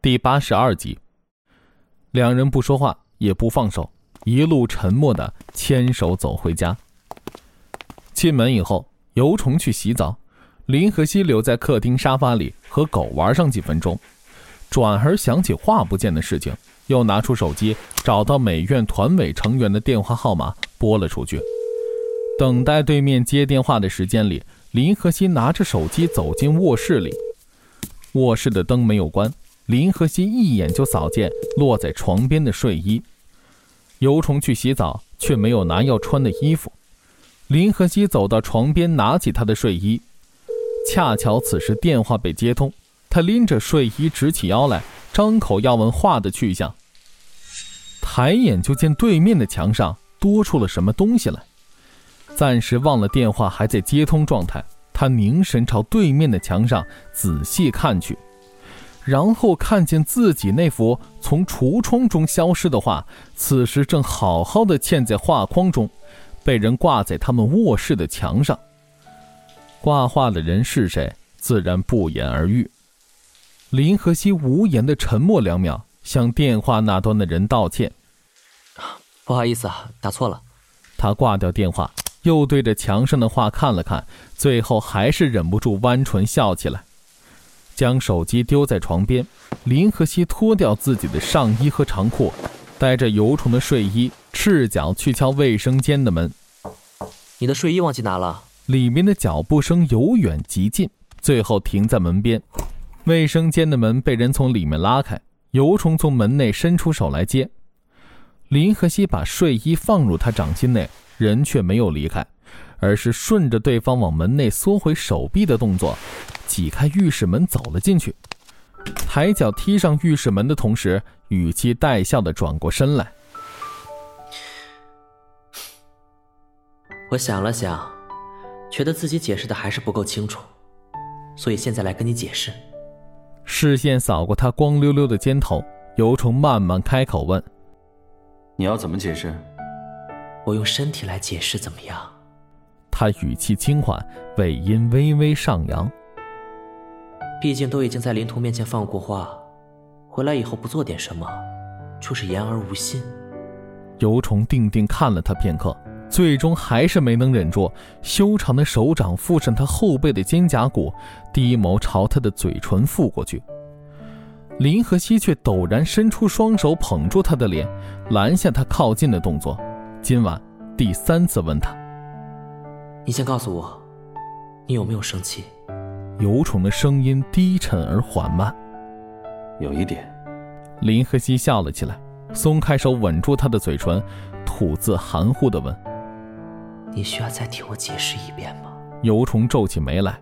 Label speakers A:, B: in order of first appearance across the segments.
A: 第八十二集。两人不说话，也不放手，一路沉默的牵手走回家。进门以后，尤虫去洗澡，林和熙留在客厅沙发里和狗玩上几分钟，转而想起话不见的事情，又拿出手机找到美院团委成员的电话号码拨了出去。等待对面接电话的时间里，林和熙拿着手机走进卧室里。卧室的灯没有关，林和熙一眼就扫见落在床边的睡衣。尤虫去洗澡，却没有拿要穿的衣服。林和熙走到床边，拿起他的睡衣。恰巧此时电话被接通，他拎着睡衣直起腰来，张口要问话的去向。抬眼就见对面的墙上多出了什么东西来。暂时忘了电话还在接通状态，他凝神朝对面的墙上仔细看去，然后看见自己那幅从橱窗中消失的画，此时正好好的嵌在画框中，被人挂在他们卧室的墙上。挂画的人是谁，自然不言而喻。林和熙无言的沉默两秒，向电话那端的人道歉：“
B: 不好意思啊，打错了。”
A: 他挂掉电话。又对着墙上的画看了看，最后还是忍不住弯唇笑起来，将手机丢在床边。林和熙脱掉自己的上衣和长裤，带着油虫的睡衣，赤脚去敲卫生间的门。
B: 你的睡衣忘记拿了。
A: 里面的脚步声由远及近，最后停在门边。卫生间的门被人从里面拉开，油虫从门内伸出手来接。林和熙把睡衣放入他掌心内。人却没有离开，而是顺着对方往门内缩回手臂的动作，挤开浴室门走了进去。抬脚踢上浴室门的同时，语气带笑的转过身来：“
B: 我想了想，觉得自己解释的还是不够清楚，所以现在来跟你解释。”
A: 视线扫过他光溜溜的肩头，尤虫慢慢开口问：“
C: 你要怎么解释？”
B: 我用身体来解释怎么样？
A: 他语气轻缓，尾音微微上扬。
B: 毕竟都已经在林图面前放过话，回来以后不做点什么，就是言而无信。
A: 尤虫定定看了他片刻，最终还是没能忍住，修长的手掌附上他后背的肩胛骨，低眸朝他的嘴唇覆过去。林和熙却陡然伸出双手捧住他的脸，拦下他靠近的动作。今晚第三次问他：“
B: 你先告诉我，你有没有生气？”
A: 尤虫的声音低沉而缓慢。
C: 有一点。
A: 林和熙笑了起来，松开手吻住他的嘴唇，吐字含糊的问：“
B: 你需要再替我解释一遍吗？”
A: 尤虫皱起眉来：“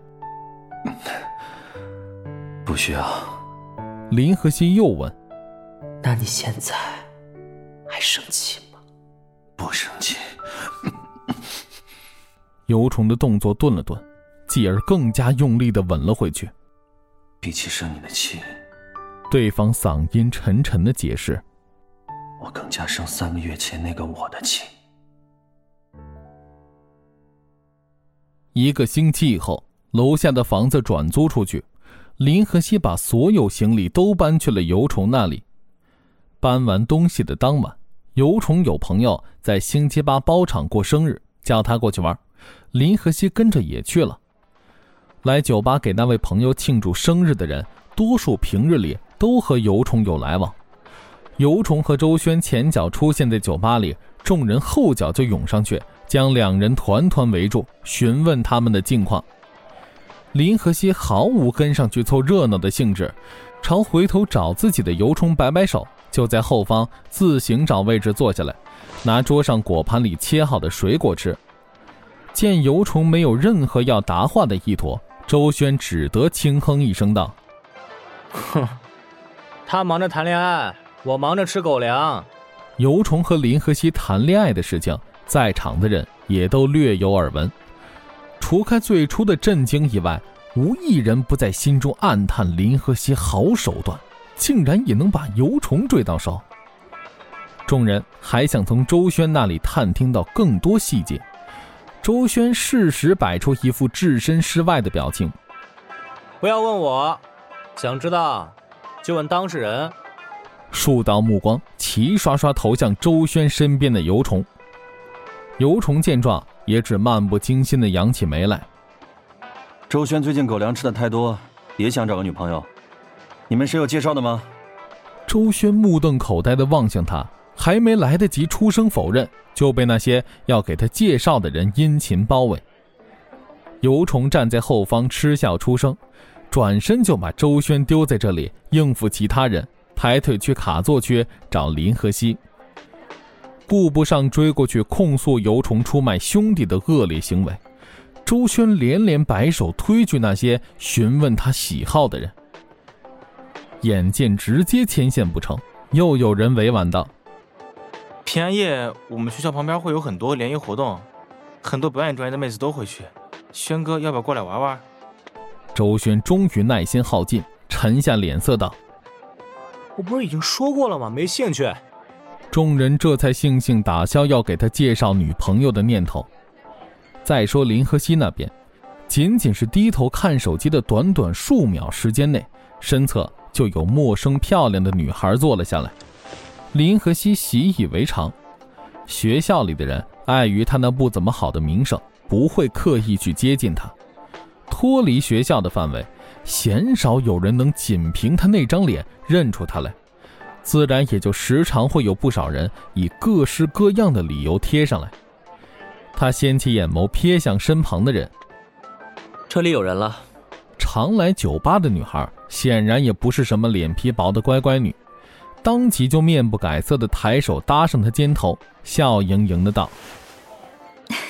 C: 不需要。”
A: 林和熙又问：“
B: 那你现在还生气吗？”
C: 不生气。
A: 尤虫的动作顿了顿，继而更加用力的吻了回去。
C: 比起生你的气，
A: 对方嗓音沉沉的解释：“
C: 我更加生三个月前那个我的气。”
A: 一个星期以后，楼下的房子转租出去，林和熙把所有行李都搬去了尤虫那里。搬完东西的当晚。尤虫有朋友在星期八包场过生日，叫他过去玩，林和熙跟着也去了。来酒吧给那位朋友庆祝生日的人，多数平日里都和尤虫有来往。尤虫和周轩前脚出现在酒吧里，众人后脚就涌上去，将两人团团围住，询问他们的近况。林和熙毫无跟上去凑热闹的兴致，朝回头找自己的尤虫摆摆手。就在后方自行找位置坐下来，拿桌上果盘里切好的水果吃。见尤虫没有任何要答话的意图，周轩只得轻哼一声道：“
D: 哼，他忙着谈恋爱，我忙着吃狗粮。”
A: 尤虫和林和熙谈恋爱的事情，在场的人也都略有耳闻。除开最初的震惊以外，无一人不在心中暗叹林和熙好手段。竟然也能把油虫追到手。众人还想从周轩那里探听到更多细节，周轩适时摆出一副置身事外的表情。
D: 不要问我，想知道就问当事人。
A: 数道目光齐刷刷投向周轩身边的尤虫。尤虫见状，也只漫不经心的扬起眉来。
C: 周轩最近狗粮吃的太多，也想找个女朋友。你们谁有介绍的吗？
A: 周轩目瞪口呆的望向他，还没来得及出声否认，就被那些要给他介绍的人殷勤包围。尤虫站在后方嗤笑出声，转身就把周轩丢在这里应付其他人，抬腿去卡座区找林和熙。顾不上追过去控诉尤虫出卖兄弟的恶劣行为，周轩连连摆手推拒那些询问他喜好的人。眼见直接牵线不成，又有人委婉道：“
E: 平安夜我们学校旁边会有很多联谊活动，很多表演专业的妹子都会去。轩哥要不要过来玩玩？”
A: 周轩终于耐心耗尽，沉下脸色道：“
D: 我不是已经说过了吗？没兴趣。”
A: 众人这才悻悻打消要给他介绍女朋友的念头。再说林和熙那边，仅仅是低头看手机的短短数秒时间内，身侧就有陌生漂亮的女孩坐了下来。林和熙习以为常，学校里的人碍于他那不怎么好的名声，不会刻意去接近他。脱离学校的范围，鲜少有人能仅凭他那张脸认出他来。自然也就时常会有不少人以各式各样的理由贴上来。他掀起眼眸瞥向身旁的人，
B: 这里有人了。
A: 常来酒吧的女孩显然也不是什么脸皮薄的乖乖女，当即就面不改色的抬手搭上他肩头，笑盈盈的道：“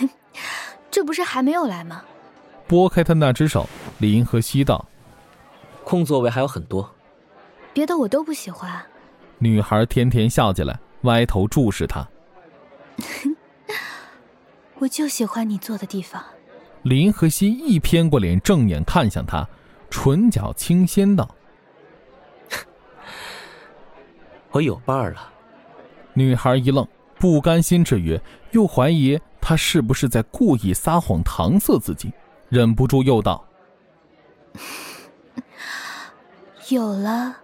F: 这不是还没有来吗？”
A: 拨开他那只手，林和熙道：“
B: 空座位还有很多，
F: 别的我都不喜欢。”
A: 女孩甜甜笑起来，歪头注视他。
F: 我就喜欢你坐的地方。
A: 林和熙一偏过脸，正眼看向他，唇角轻掀道：“
B: 我有伴儿了。”
A: 女孩一愣，不甘心之余，又怀疑他是不是在故意撒谎搪塞自己，忍不住又道：“
F: 有了，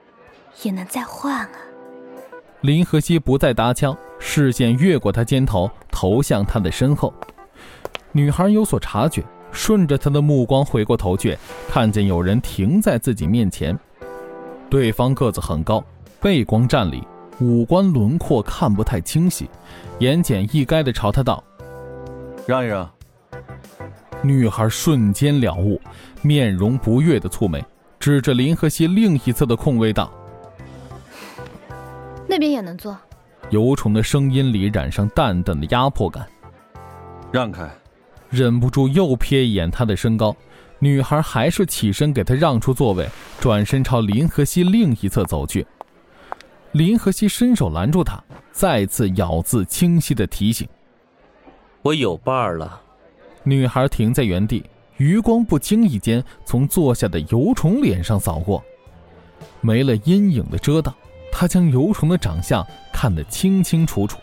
F: 也能再换啊。”
A: 林和熙不再搭腔，视线越过他肩头，投向他的身后。女孩有所察觉，顺着他的目光回过头去，看见有人停在自己面前。对方个子很高，背光站立，五官轮廓看不太清晰，言简意赅的朝他道：“
C: 让一让。”
A: 女孩瞬间了悟，面容不悦的蹙眉，指着林和熙另一侧的空位道。
F: 那边也能坐。
A: 尤虫的声音里染上淡淡的压迫感。
C: 让开，
A: 忍不住又瞥一眼他的身高，女孩还是起身给他让出座位，转身朝林和熙另一侧走去。林和熙伸手拦住他，再次咬字清晰的提醒：“
B: 我有伴儿了。”
A: 女孩停在原地，余光不经意间从坐下的尤虫脸上扫过，没了阴影的遮挡。他将尤虫的长相看得清清楚楚，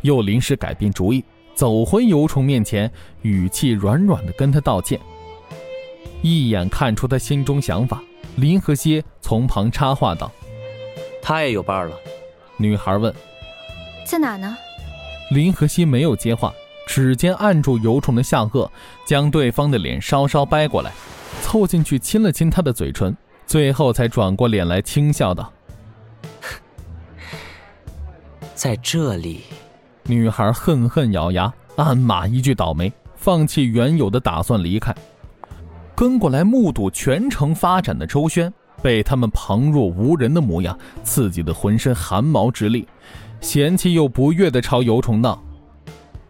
A: 又临时改变主意，走回尤虫面前，语气软软的跟他道歉。一眼看出他心中想法，林和熙从旁插话道：“
B: 他也有伴了。”
A: 女孩问：“
F: 在哪呢？”
A: 林和熙没有接话，指尖按住尤虫的下颚，将对方的脸稍稍掰过来，凑进去亲了亲他的嘴唇，最后才转过脸来轻笑道。
B: 在这里，
A: 女孩恨恨咬牙，暗骂一句倒霉，放弃原有的打算离开。跟过来目睹全程发展的周轩，被他们旁若无人的模样刺激的浑身汗毛直立，嫌弃又不悦的朝尤虫道：“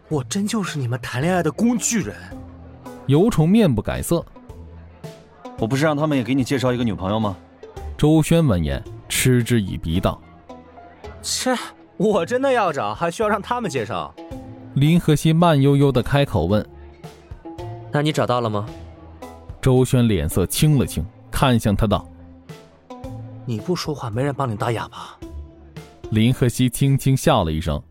D: 我真就是你们谈恋爱的工具人。”
A: 尤虫面不改色：“
C: 我不是让他们也给你介绍一个女朋友吗？”
A: 周轩闻言嗤之以鼻道：“
D: 切。”我真的要找，还需要让他们介绍？
A: 林和熙慢悠悠的开口问：“
B: 那你找到了吗？”
A: 周轩脸色青了青，看向他道：“
D: 你不说话，没人帮你打哑巴。”
A: 林和熙轻轻笑了一声，